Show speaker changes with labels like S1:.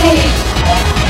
S1: Hey! Take